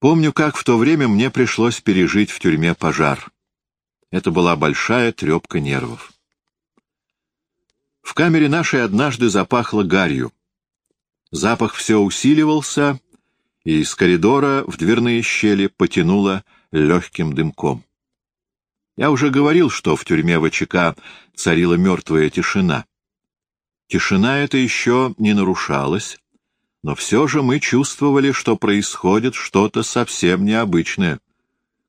Помню, как в то время мне пришлось пережить в тюрьме пожар. Это была большая трепка нервов. В камере нашей однажды запахло гарью. Запах все усиливался, и из коридора в дверные щели потянуло легким дымком. Я уже говорил, что в тюрьме ВЧК царила мертвая тишина. Тишина эта еще не нарушалась, но все же мы чувствовали, что происходит что-то совсем необычное.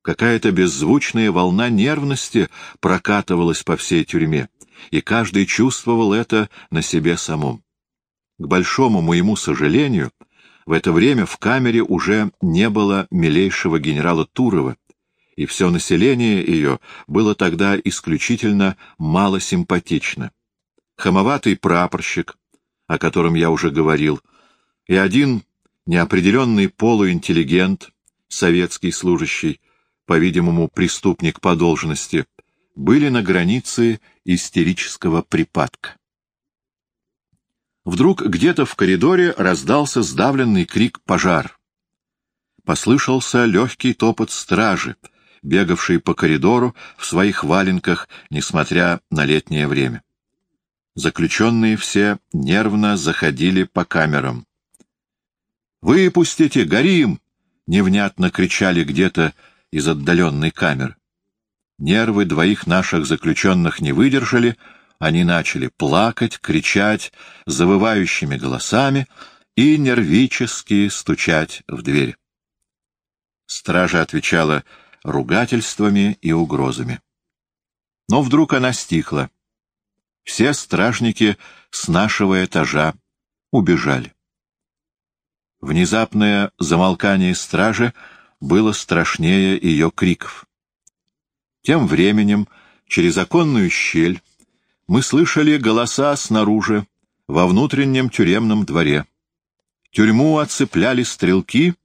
Какая-то беззвучная волна нервности прокатывалась по всей тюрьме, и каждый чувствовал это на себе самом. К большому моему сожалению, в это время в камере уже не было милейшего генерала Турова, и все население ее было тогда исключительно малосимпатично. Хамоватый прапорщик, о котором я уже говорил, и один неопределенный полуинтеллигент, советский служащий, по-видимому, преступник по должности, были на границе истерического припадка. Вдруг где-то в коридоре раздался сдавленный крик «Пожар!». Послышался легкий топот стражи, бегавшей по коридору в своих валенках, несмотря на летнее время. Заключенные все нервно заходили по камерам. «Выпустите! Горим!» — невнятно кричали где-то из отдаленной камеры. Нервы двоих наших заключенных не выдержали, они начали плакать, кричать завывающими голосами и нервически стучать в дверь. Стража отвечала ругательствами и угрозами. Но вдруг она стихла. Все стражники с нашего этажа убежали. Внезапное замолкание стражи было страшнее ее криков. Тем временем, через оконную щель, мы слышали голоса снаружи, во внутреннем тюремном дворе. Тюрьму оцепляли стрелки,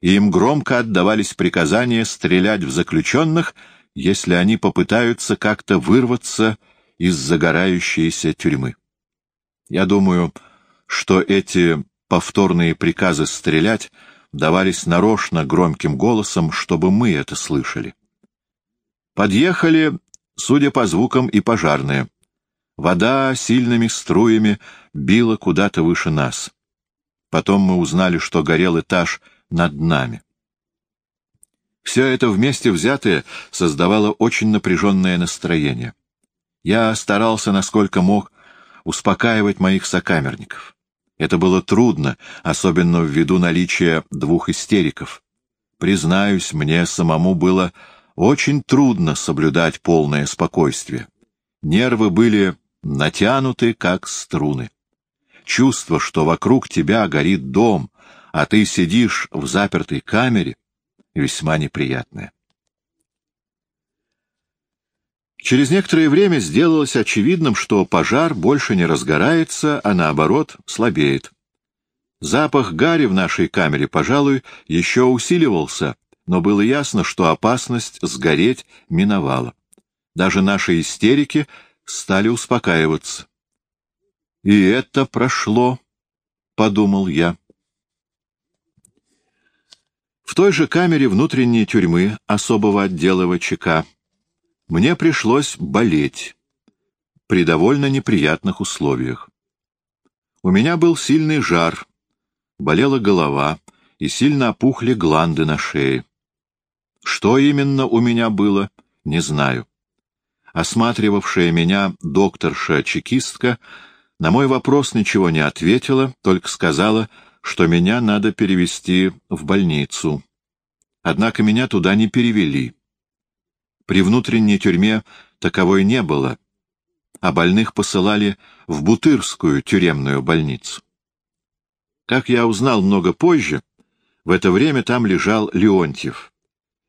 и им громко отдавались приказания стрелять в заключенных, если они попытаются как-то вырваться из загорающейся тюрьмы. Я думаю, что эти повторные приказы стрелять давались нарочно громким голосом, чтобы мы это слышали. Подъехали, судя по звукам, и пожарные. Вода сильными струями била куда-то выше нас. Потом мы узнали, что горел этаж над нами. Все это вместе взятое создавало очень напряженное настроение. Я старался, насколько мог, успокаивать моих сокамерников. Это было трудно, особенно ввиду наличия двух истериков. Признаюсь, мне самому было очень трудно соблюдать полное спокойствие. Нервы были натянуты, как струны. Чувство, что вокруг тебя горит дом, а ты сидишь в запертой камере, весьма неприятное. Через некоторое время сделалось очевидным, что пожар больше не разгорается, а наоборот слабеет. Запах гари в нашей камере, пожалуй, еще усиливался, но было ясно, что опасность сгореть миновала. Даже наши истерики стали успокаиваться. «И это прошло», — подумал я. В той же камере внутренней тюрьмы особого отдела ВЧК мне пришлось болеть при довольно неприятных условиях. У меня был сильный жар, болела голова и сильно опухли гланды на шее. Что именно у меня было, не знаю. Осматривавшая меня докторша-чекистка на мой вопрос ничего не ответила, только сказала, что меня надо перевести в больницу. Однако меня туда не перевели. При внутренней тюрьме таковой не было, а больных посылали в Бутырскую тюремную больницу. Как я узнал много позже, в это время там лежал Леонтьев,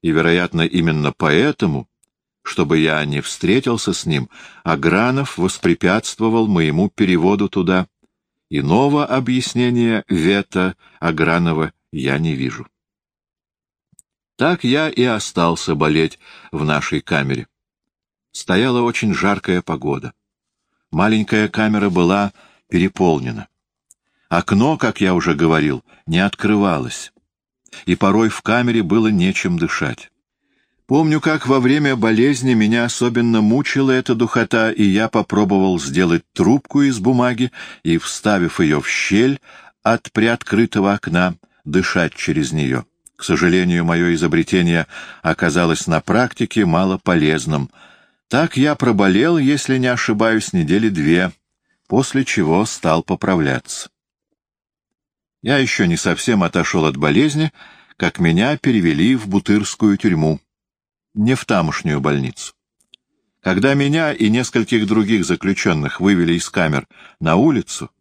и, вероятно, именно поэтому, чтобы я не встретился с ним, Агранов воспрепятствовал моему переводу туда. Иного объяснения вето Агранова я не вижу. Так я и остался болеть в нашей камере. Стояла очень жаркая погода. Маленькая камера была переполнена. Окно, как я уже говорил, не открывалось. и порой в камере было нечем дышать. Помню, как во время болезни меня особенно мучила эта духота, и я попробовал сделать трубку из бумаги и, вставив ее в щель от приоткрытого окна, дышать через нее. К сожалению, мое изобретение оказалось на практике мало полезным. Так я проболел, если не ошибаюсь, недели две, после чего стал поправляться. Я еще не совсем отошел от болезни, как меня перевели в Бутырскую тюрьму, не в тамошнюю больницу. Когда меня и нескольких других заключенных вывели из камер на улицу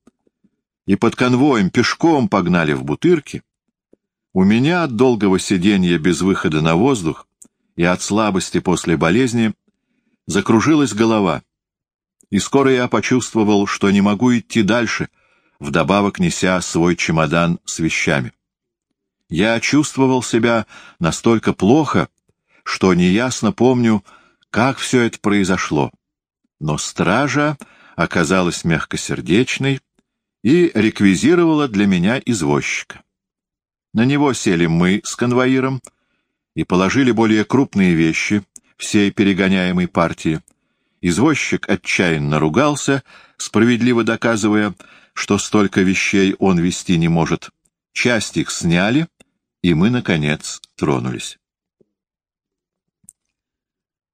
и под конвоем пешком погнали в Бутырки, у меня от долгого сидения без выхода на воздух и от слабости после болезни закружилась голова, и скоро я почувствовал, что не могу идти дальше, вдобавок неся свой чемодан с вещами. Я чувствовал себя настолько плохо, что неясно помню, как все это произошло. Но стража оказалась мягкосердечной и реквизировала для меня извозчика. На него сели мы с конвоиром и положили более крупные вещи всей перегоняемой партии. Извозчик отчаянно ругался, справедливо доказывая, что столько вещей он вести не может. Часть их сняли, и мы, наконец, тронулись.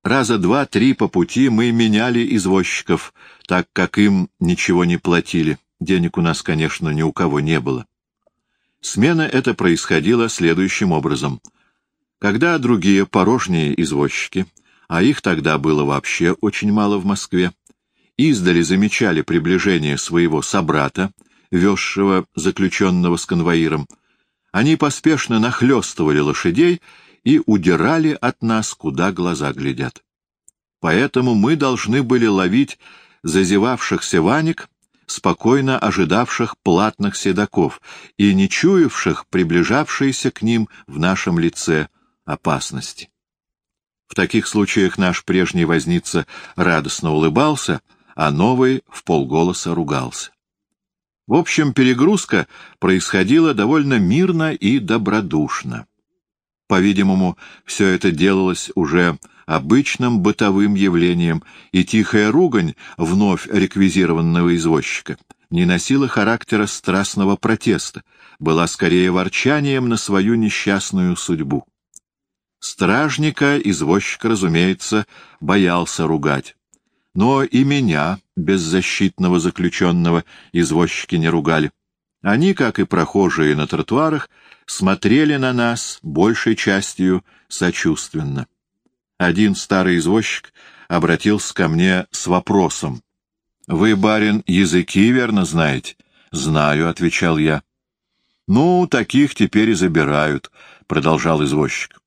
Раза два-три по пути мы меняли извозчиков, так как им ничего не платили. Денег у нас, конечно, ни у кого не было. Смена эта происходила следующим образом. Когда другие порожние извозчики, а их тогда было вообще очень мало в Москве, издали замечали приближение своего собрата, везшего заключенного с конвоиром, они поспешно нахлестывали лошадей и удирали от нас, куда глаза глядят. Поэтому мы должны были ловить зазевавшихся ваник, спокойно ожидавших платных седаков и не чуявших приближавшиеся к ним в нашем лице опасности. В таких случаях наш прежний возница радостно улыбался — а новый в полголоса ругался. В общем, перегрузка происходила довольно мирно и добродушно. По-видимому, все это делалось уже обычным бытовым явлением, и тихая ругань вновь реквизированного извозчика не носила характера страстного протеста, была скорее ворчанием на свою несчастную судьбу. Стражника извозчик, разумеется, боялся ругать. Но и меня, беззащитного заключенного, извозчики не ругали. Они, как и прохожие на тротуарах, смотрели на нас большей частью сочувственно. Один старый извозчик обратился ко мне с вопросом. — Вы, барин, языки верно знаете? — Знаю, — отвечал я. — Ну, таких теперь и забирают, — продолжал извозчик.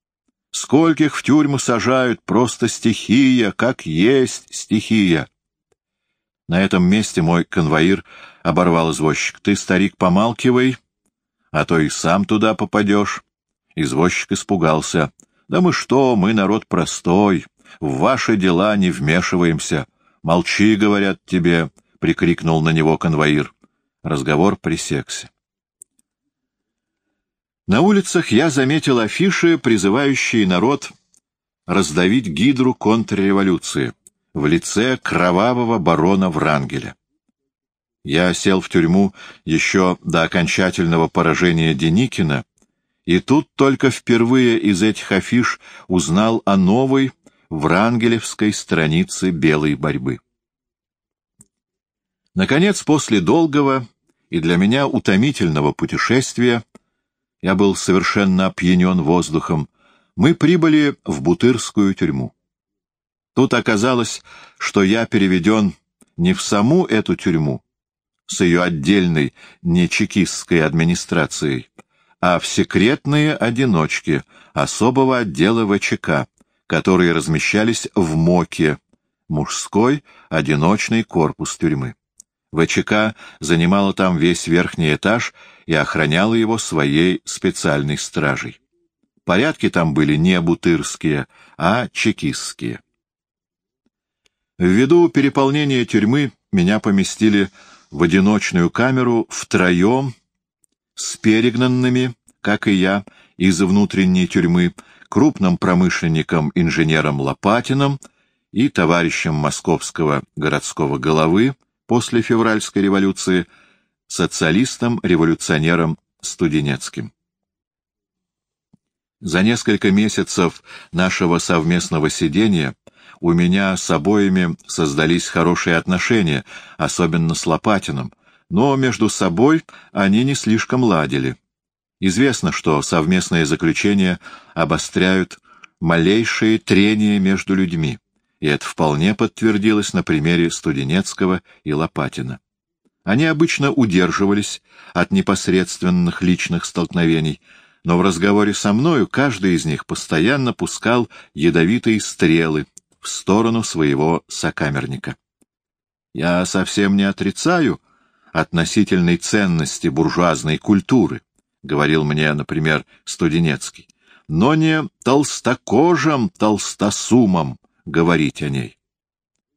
Скольких в тюрьму сажают, просто стихия, как есть стихия. На этом месте мой конвоир оборвал извозчик. Ты, старик, помалкивай, а то и сам туда попадешь. Извозчик испугался. Да мы что, мы народ простой, в ваши дела не вмешиваемся. Молчи, говорят тебе, — прикрикнул на него конвоир. Разговор пресекся. На улицах я заметил афиши, призывающие народ раздавить гидру контрреволюции в лице кровавого барона Врангеля. Я сел в тюрьму еще до окончательного поражения Деникина, и тут только впервые из этих афиш узнал о новой врангелевской странице белой борьбы. Наконец, после долгого и для меня утомительного путешествия, я был совершенно опьянен воздухом, мы прибыли в Бутырскую тюрьму. Тут оказалось, что я переведен не в саму эту тюрьму, с ее отдельной нечекистской администрацией, а в секретные одиночки особого отдела ВЧК, которые размещались в МОКе, мужской одиночный корпус тюрьмы. ВЧК занимала там весь верхний этаж и охраняла его своей специальной стражей. Порядки там были не бутырские, а чекистские. Ввиду переполнения тюрьмы меня поместили в одиночную камеру втроем с перегнанными, как и я, из внутренней тюрьмы, крупным промышленником-инженером Лопатиным и товарищем московского городского головы после февральской революции, социалистом-революционером Студенецким. За несколько месяцев нашего совместного сидения у меня с обоими создались хорошие отношения, особенно с Лопатиным, но между собой они не слишком ладили. Известно, что совместные заключения обостряют малейшие трения между людьми, и это вполне подтвердилось на примере Студенецкого и Лопатина. Они обычно удерживались от непосредственных личных столкновений, но в разговоре со мною каждый из них постоянно пускал ядовитые стрелы в сторону своего сокамерника. Я совсем не отрицаю относительной ценности буржуазной культуры, — говорил мне, например, Студенецкий, — но не толстокожим толстосумом говорить о ней.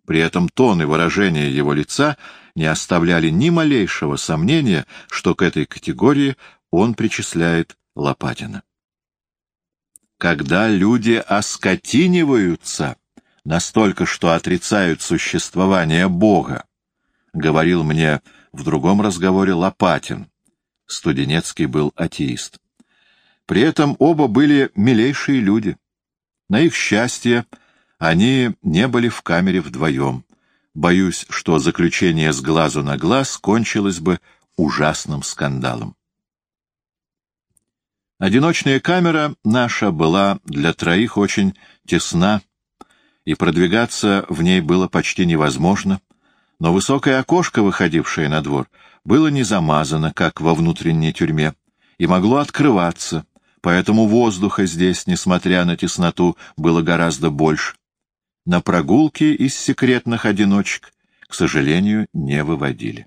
При этом тон и выражение его лица не оставляли ни малейшего сомнения, что к этой категории он причисляет Лопатина. Когда люди оскотиниваются настолько, что отрицают существование Бога, — говорил мне в другом разговоре Лопатин, Студенецкий был атеист. При этом оба были милейшие люди. На их счастье они не были в камере вдвоем. Боюсь, что заключение с глазу на глаз кончилось бы ужасным скандалом. Одиночная камера наша была для троих очень тесна, и продвигаться в ней было почти невозможно, но высокое окошко, выходившее на двор, было не замазано, как во внутренней тюрьме, и могло открываться, поэтому воздуха здесь, несмотря на тесноту, было гораздо больше. На прогулки из секретных одиночек, к сожалению, не выводили.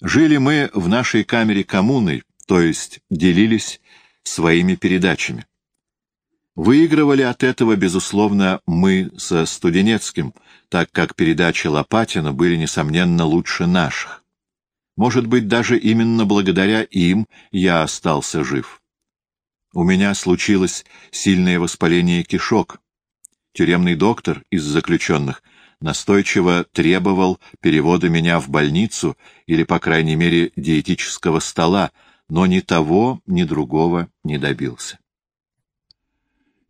Жили мы в нашей камере коммуной, то есть делились своими передачами. Выигрывали от этого, безусловно, мы со Студенецким, так как передачи Лопатина были, несомненно, лучше наших. Может быть, даже именно благодаря им я остался жив. У меня случилось сильное воспаление кишок. Тюремный доктор из заключенных настойчиво требовал перевода меня в больницу или, по крайней мере, диетического стола, но ни того, ни другого не добился.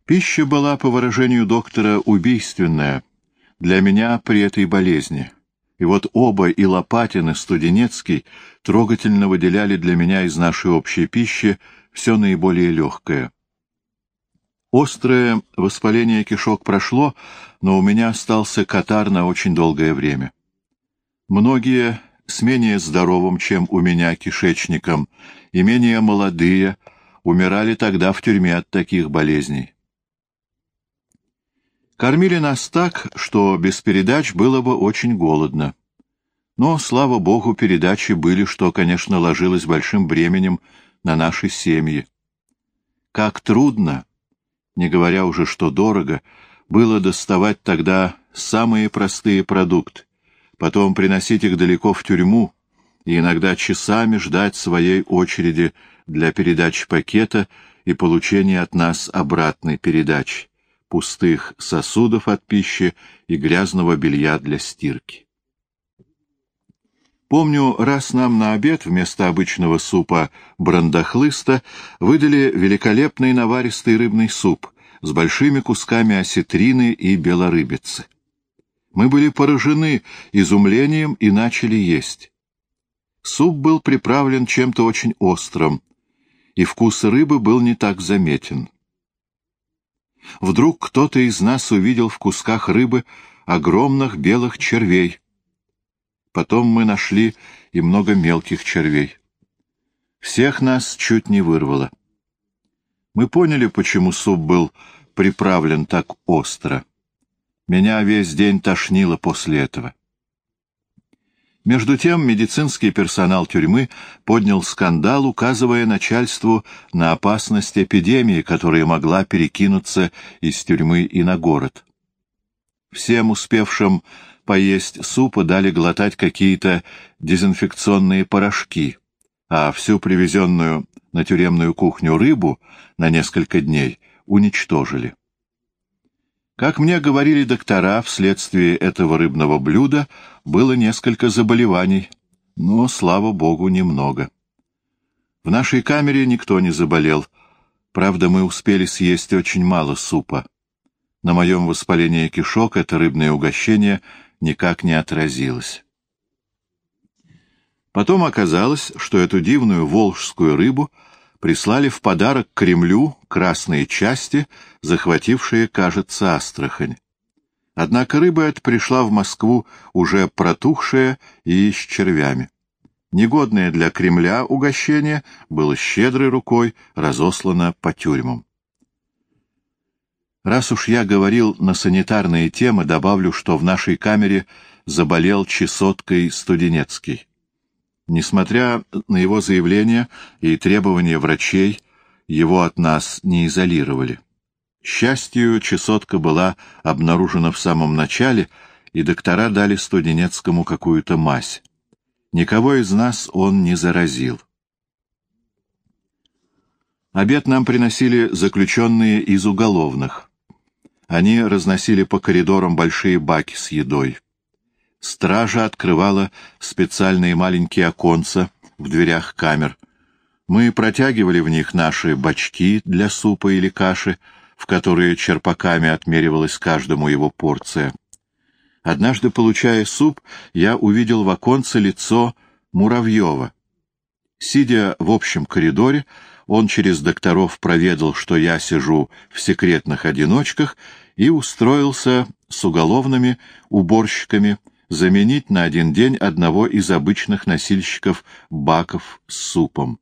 Пища была, по выражению доктора, убийственная для меня при этой болезни. И вот оба, и Лопатин, и Студенецкий, трогательно выделяли для меня из нашей общей пищи все наиболее легкое. Острое воспаление кишок прошло, но у меня остался катар на очень долгое время. Многие с менее здоровым, чем у меня, кишечником, и менее молодые, умирали тогда в тюрьме от таких болезней. Кормили нас так, что без передач было бы очень голодно. Но, слава богу, передачи были, что, конечно, ложилось большим бременем на наши семьи. Как трудно, не говоря уже, что дорого, было доставать тогда самые простые продукты, потом приносить их далеко в тюрьму и иногда часами ждать своей очереди для передачи пакета и получения от нас обратной передачи пустых сосудов от пищи и грязного белья для стирки. Помню, раз нам на обед вместо обычного супа брандахлыста выдали великолепный наваристый рыбный суп с большими кусками осетрины и белорыбицы. Мы были поражены изумлением и начали есть. Суп был приправлен чем-то очень острым, и вкус рыбы был не так заметен. Вдруг кто-то из нас увидел в кусках рыбы огромных белых червей. Потом мы нашли и много мелких червей. Всех нас чуть не вырвало. Мы поняли, почему суп был приправлен так остро. Меня весь день тошнило после этого. Между тем медицинский персонал тюрьмы поднял скандал, указывая начальству на опасность эпидемии, которая могла перекинуться из тюрьмы и на город. Всем успевшим поесть супа дали глотать какие-то дезинфекционные порошки, а всю привезенную на тюремную кухню рыбу на несколько дней уничтожили. Как мне говорили доктора, вследствие этого рыбного блюда было несколько заболеваний, но, слава богу, немного. В нашей камере никто не заболел. Правда, мы успели съесть очень мало супа. На моем воспалении кишок это рыбное угощение никак не отразилось. Потом оказалось, что эту дивную волжскую рыбу прислали в подарок Кремлю красные части, захватившие, кажется, Астрахань. Однако рыба эта пришла в Москву уже протухшая и с червями. Негодное для Кремля угощение было щедрой рукой разослано по тюрьмам. Раз уж я говорил на санитарные темы, добавлю, что в нашей камере заболел чесоткой Студенецкий. Несмотря на его заявление и требования врачей, его от нас не изолировали. Счастью, чесотка была обнаружена в самом начале, и доктора дали Студенецкому какую-то мазь. Никого из нас он не заразил. Обед нам приносили заключенные из уголовных. Они разносили по коридорам большие баки с едой. Стража открывала специальные маленькие оконца в дверях камер. Мы протягивали в них наши бачки для супа или каши, в которые черпаками отмеривалась каждому его порция. Однажды, получая суп, я увидел в оконце лицо Муравьева. Сидя в общем коридоре, он через докторов проведал, что я сижу в секретных одиночках, и устроился с уголовными уборщиками заменить на один день одного из обычных носильщиков баков с супом.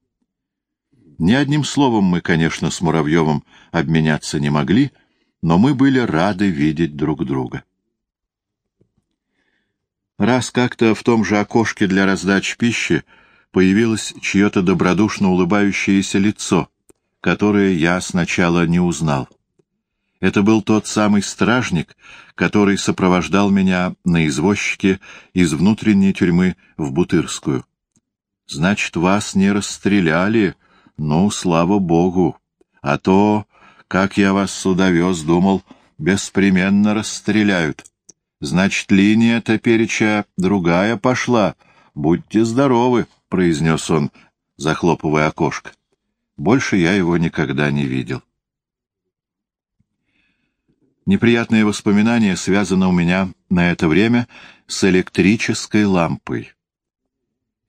Ни одним словом мы, конечно, с Муравьевым обменяться не могли, но мы были рады видеть друг друга. Раз как-то в том же окошке для раздачи пищи появилось чье-то добродушно улыбающееся лицо, которое я сначала не узнал. Это был тот самый стражник, который сопровождал меня на извозчике из внутренней тюрьмы в Бутырскую. Значит, вас не расстреляли? Ну, слава богу. А то, как я вас сюда вез, думал, беспременно расстреляют. Значит, линия топереча другая пошла. Будьте здоровы, — произнес он, захлопывая окошко. Больше я его никогда не видел. Неприятное воспоминание связано у меня на это время с электрической лампой.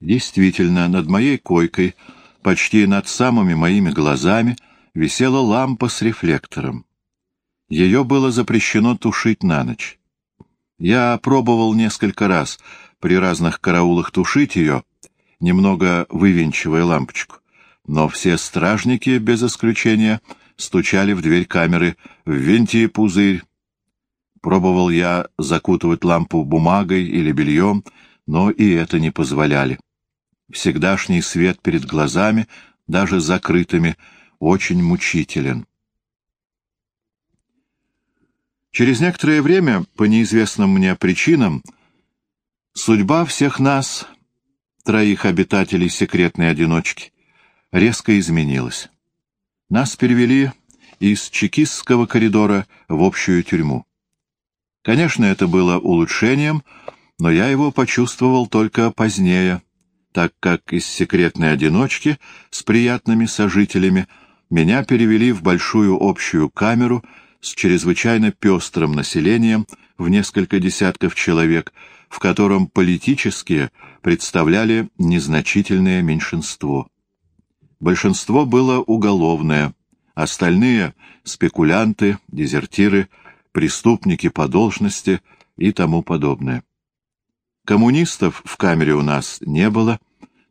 Действительно, над моей койкой, почти над самыми моими глазами, висела лампа с рефлектором. Ее было запрещено тушить на ночь. Я пробовал несколько раз при разных караулах тушить ее, немного вывинчивая лампочку, но все стражники, без исключения, стучали в дверь камеры «Ввинти пузырь». Пробовал я закутывать лампу бумагой или бельем, но и это не позволяли. Всегдашний свет перед глазами, даже закрытыми, очень мучителен. Через некоторое время, по неизвестным мне причинам, судьба всех нас, троих обитателей секретной одиночки, резко изменилась. Нас перевели из чекистского коридора в общую тюрьму. Конечно, это было улучшением, но я его почувствовал только позднее, так как из секретной одиночки с приятными сожителями меня перевели в большую общую камеру с чрезвычайно пестрым населением в несколько десятков человек, в котором политические представляли незначительное меньшинство. Большинство было уголовное, остальные — спекулянты, дезертиры, преступники по должности и тому подобное. Коммунистов в камере у нас не было,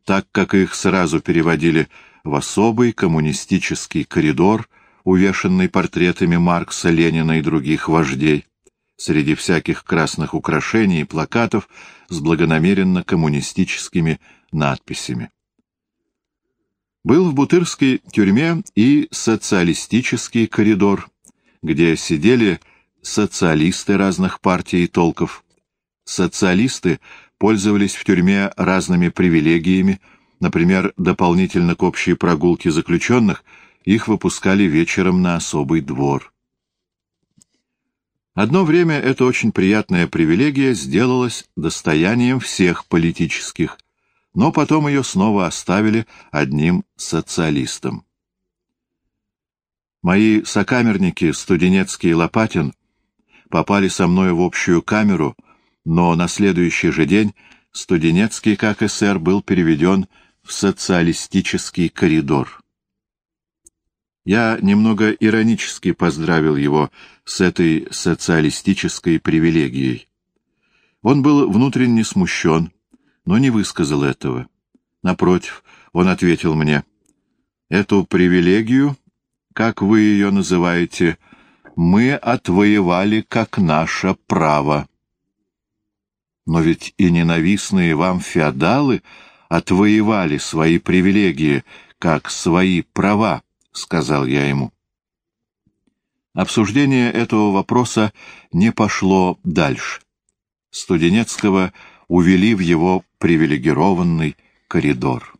так как их сразу переводили в особый коммунистический коридор, увешанный портретами Маркса, Ленина и других вождей, среди всяких красных украшений и плакатов с благонамеренно коммунистическими надписями. Был в Бутырской тюрьме и социалистический коридор, где сидели социалисты разных партий и толков. Социалисты пользовались в тюрьме разными привилегиями, Например, дополнительно к общей прогулке заключенных их выпускали вечером на особый двор. Одно время эта очень приятная привилегия сделалась достоянием всех политических, но потом ее снова оставили одним социалистом. Мои сокамерники, Студенецкий и Лопатин, попали со мной в общую камеру, но на следующий же день Студенецкий, как эсер, был переведен в социалистический коридор. Я немного иронически поздравил его с этой социалистической привилегией. Он был внутренне смущен, но не высказал этого. Напротив, он ответил мне, «Эту привилегию, как вы ее называете, мы отвоевали как наше право». Но ведь и ненавистные вам феодалы отвоевали свои привилегии как свои права. — сказал я ему. Обсуждение этого вопроса не пошло дальше. Студенецкого увели в его привилегированный коридор.